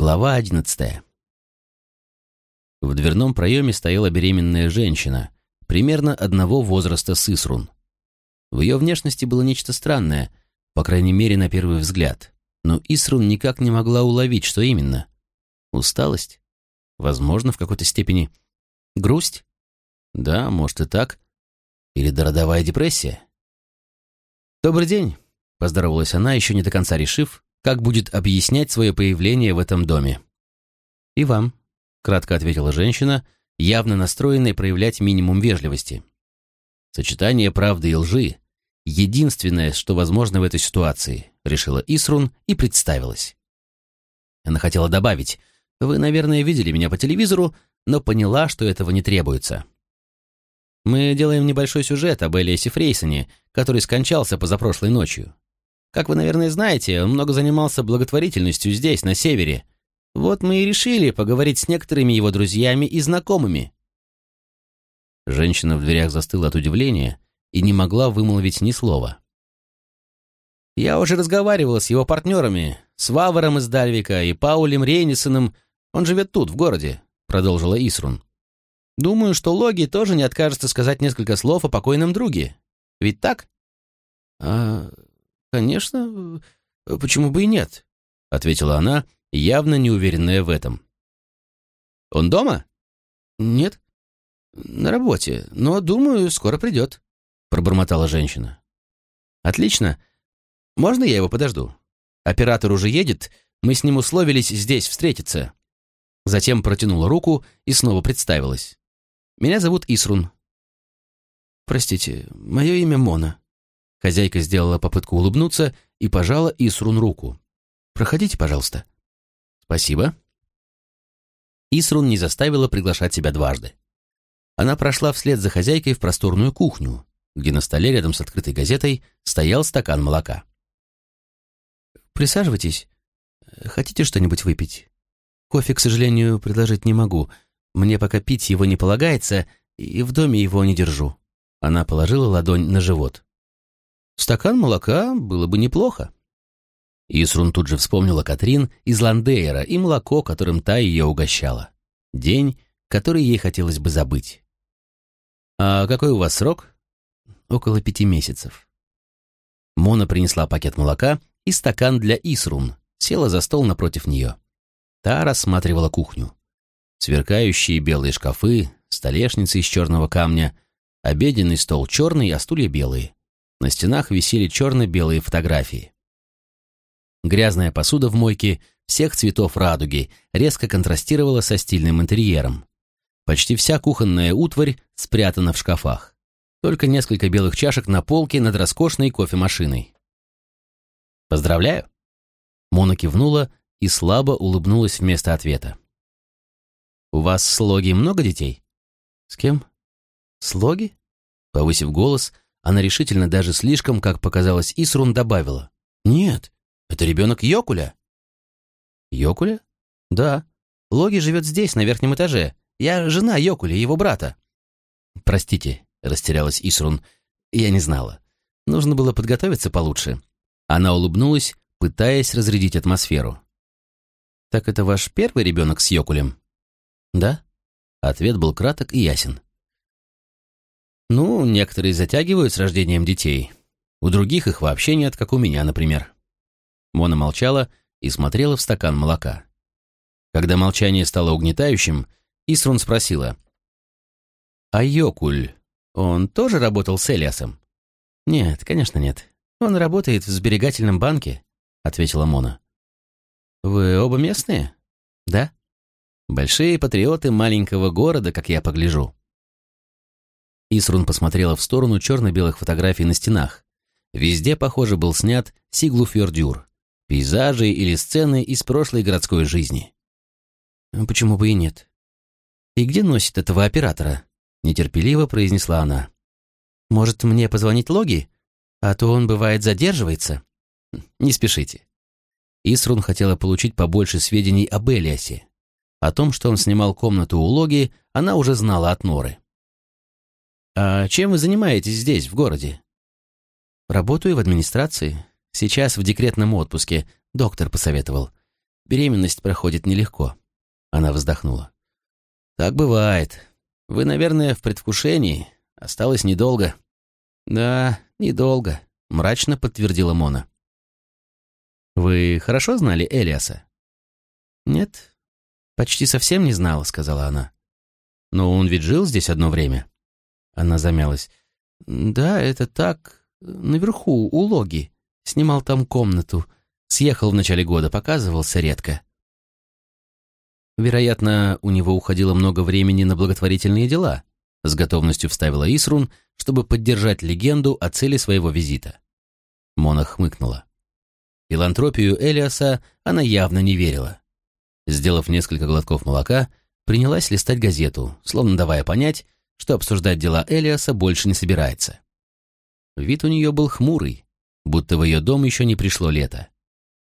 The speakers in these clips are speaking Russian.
Глава одиннадцатая. В дверном проеме стояла беременная женщина, примерно одного возраста с Исрун. В ее внешности было нечто странное, по крайней мере, на первый взгляд, но Исрун никак не могла уловить, что именно. Усталость? Возможно, в какой-то степени. Грусть? Да, может и так. Или дородовая депрессия? «Добрый день», — поздоровалась она, еще не до конца решив, как будет объяснять свое появление в этом доме. «И вам», — кратко ответила женщина, явно настроенная проявлять минимум вежливости. «Сочетание правды и лжи — единственное, что возможно в этой ситуации», — решила Исрун и представилась. Она хотела добавить, «Вы, наверное, видели меня по телевизору, но поняла, что этого не требуется». Мы делаем небольшой сюжет об Элиасе Фрейсоне, который скончался позапрошлой ночью. Как вы, наверное, знаете, он много занимался благотворительностью здесь, на севере. Вот мы и решили поговорить с некоторыми его друзьями и знакомыми». Женщина в дверях застыла от удивления и не могла вымолвить ни слова. «Я уже разговаривал с его партнерами, с Ваваром из Дальвика и Паулем Рейнисоном. Он живет тут, в городе», — продолжила Исрун. «Думаю, что Логи тоже не откажется сказать несколько слов о покойном друге. Ведь так?» «А «Конечно, почему бы и нет?» — ответила она, явно неуверенная в этом. «Он дома?» «Нет, на работе, но, думаю, скоро придет», — пробормотала женщина. «Отлично. Можно я его подожду? Оператор уже едет, мы с ним условились здесь встретиться». Затем протянула руку и снова представилась. «Меня зовут Исрун». «Простите, мое имя Мона», Хозяйка сделала попытку улыбнуться и пожала Исрун руку. «Проходите, пожалуйста». «Спасибо». Исрун не заставила приглашать себя дважды. Она прошла вслед за хозяйкой в просторную кухню, где на столе рядом с открытой газетой стоял стакан молока. «Присаживайтесь. Хотите что-нибудь выпить? Кофе, к сожалению, предложить не могу. Мне пока пить его не полагается, и в доме его не держу». Она положила ладонь на живот. Стакан молока было бы неплохо. Исрун тут же вспомнила Катрин из Ландейра и молоко, которым та ее угощала. День, который ей хотелось бы забыть. «А какой у вас срок?» «Около пяти месяцев». Мона принесла пакет молока и стакан для Исрун, села за стол напротив нее. Та рассматривала кухню. Сверкающие белые шкафы, столешницы из черного камня, обеденный стол черный, а стулья белые. На стенах висели черно-белые фотографии. Грязная посуда в мойке всех цветов радуги резко контрастировала со стильным интерьером. Почти вся кухонная утварь спрятана в шкафах. Только несколько белых чашек на полке над роскошной кофемашиной. «Поздравляю!» Мона кивнула и слабо улыбнулась вместо ответа. «У вас слоги много детей?» «С кем?» «Слоги?» Повысив голос, она решительно даже слишком, как показалось Исрун, добавила. «Нет, это ребенок Йокуля». «Йокуля?» «Да. Логи живет здесь, на верхнем этаже. Я жена Йокуля, его брата». «Простите», — растерялась Исрун. «Я не знала. Нужно было подготовиться получше». Она улыбнулась, пытаясь разрядить атмосферу. «Так это ваш первый ребенок с Йокулем?» «Да». Ответ был краток и ясен. Ну, некоторые затягивают с рождением детей. У других их вообще нет, как у меня, например. Мона молчала и смотрела в стакан молока. Когда молчание стало угнетающим, Исрун спросила. «А Йокуль, он тоже работал с Элиасом?» «Нет, конечно нет. Он работает в сберегательном банке», — ответила Мона. «Вы оба местные?» «Да». «Большие патриоты маленького города, как я погляжу». Исрун посмотрела в сторону черно-белых фотографий на стенах. Везде, похоже, был снят сиглуфьордюр. Пейзажи или сцены из прошлой городской жизни. «Почему бы и нет?» «И где носит этого оператора?» Нетерпеливо произнесла она. «Может, мне позвонить Логи? А то он, бывает, задерживается». «Не спешите». Исрун хотела получить побольше сведений об Элиасе. О том, что он снимал комнату у Логи, она уже знала от Норы. «А чем вы занимаетесь здесь, в городе?» «Работаю в администрации. Сейчас в декретном отпуске. Доктор посоветовал. беременность проходит нелегко». Она вздохнула. «Так бывает. Вы, наверное, в предвкушении. Осталось недолго». «Да, недолго», — мрачно подтвердила Мона. «Вы хорошо знали Элиаса?» «Нет, почти совсем не знала», — сказала она. «Но он ведь жил здесь одно время». Она замялась. «Да, это так. Наверху, у Логи. Снимал там комнату. Съехал в начале года, показывался редко. Вероятно, у него уходило много времени на благотворительные дела, с готовностью вставила Исрун, чтобы поддержать легенду о цели своего визита. Мона хмыкнула. Филантропию Элиаса она явно не верила. Сделав несколько глотков молока, принялась листать газету, словно давая понять, что обсуждать дела Элиаса больше не собирается. Вид у нее был хмурый, будто в ее дом еще не пришло лето.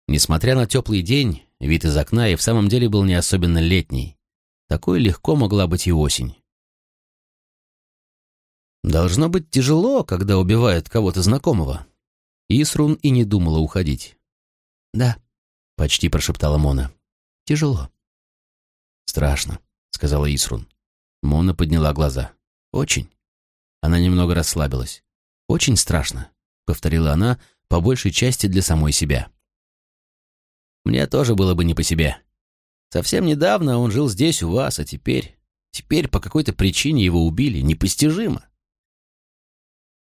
Несмотря на теплый день, вид из окна и в самом деле был не особенно летний. Такой легко могла быть и осень. Должно быть тяжело, когда убивают кого-то знакомого. Исрун и не думала уходить. «Да», — почти прошептала Мона. «Тяжело». «Страшно», — сказала Исрун. Мона подняла глаза. «Очень». Она немного расслабилась. «Очень страшно», — повторила она, по большей части для самой себя. Мне тоже было бы не по себе. Совсем недавно он жил здесь у вас, а теперь... Теперь по какой-то причине его убили. Непостижимо.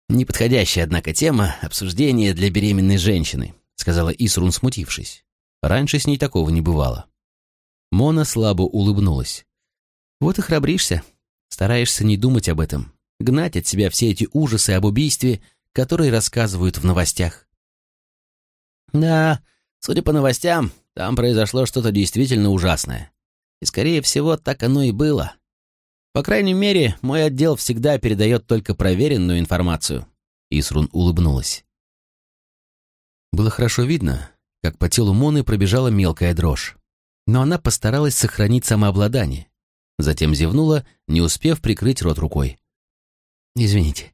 Неподходящая, однако, тема обсуждения для беременной женщины, сказала Исрун, смутившись. Раньше с ней такого не бывало. Мона слабо улыбнулась. Вот и храбришься. Стараешься не думать об этом. Гнать от себя все эти ужасы об убийстве, которые рассказывают в новостях. Да, Судя по новостям, там произошло что-то действительно ужасное. И, скорее всего, так оно и было. По крайней мере, мой отдел всегда передает только проверенную информацию. Исрун улыбнулась. Было хорошо видно, как по телу Моны пробежала мелкая дрожь. Но она постаралась сохранить самообладание. Затем зевнула, не успев прикрыть рот рукой. «Извините,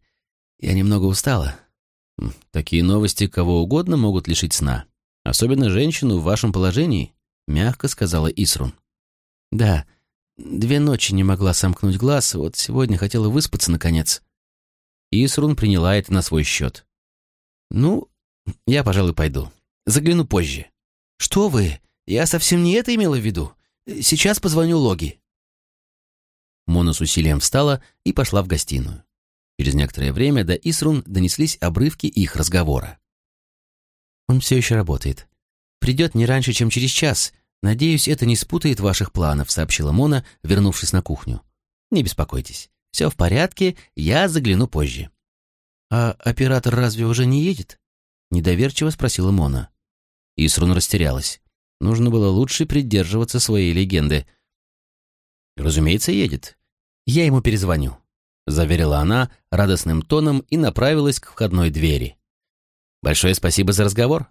я немного устала. Такие новости кого угодно могут лишить сна. Особенно женщину в вашем положении», — мягко сказала Исрун. «Да, две ночи не могла сомкнуть глаз, вот сегодня хотела выспаться, наконец». Исрун приняла это на свой счет. «Ну, я, пожалуй, пойду. Загляну позже». «Что вы? Я совсем не это имела в виду. Сейчас позвоню Логи». Мона с усилием встала и пошла в гостиную. Через некоторое время до Исрун донеслись обрывки их разговора. Он все еще работает. Придет не раньше, чем через час. Надеюсь, это не спутает ваших планов», — сообщила Мона, вернувшись на кухню. «Не беспокойтесь. Все в порядке, я загляну позже». «А оператор разве уже не едет?» — недоверчиво спросила Мона. Исрун растерялась. Нужно было лучше придерживаться своей легенды. «Разумеется, едет. Я ему перезвоню», — заверила она радостным тоном и направилась к входной двери. Большое спасибо за разговор.